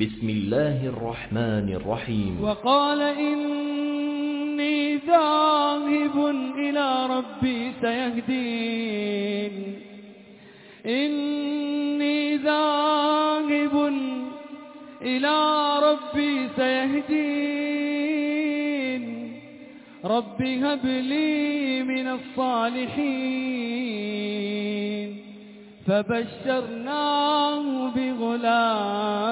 بسم الله الرحمن الرحيم. وقال إني ذاهب إلى ربي سيهدين. إني ذاهب إلى ربي سيهدين. رب هب لي من الصالحين. فبشرناه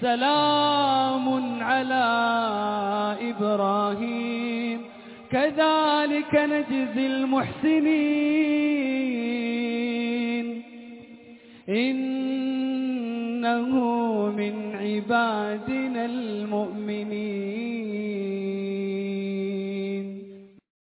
سلام على إبراهيم. كذلك نجزي المحسنين. إنه من عبادنا المؤمنين.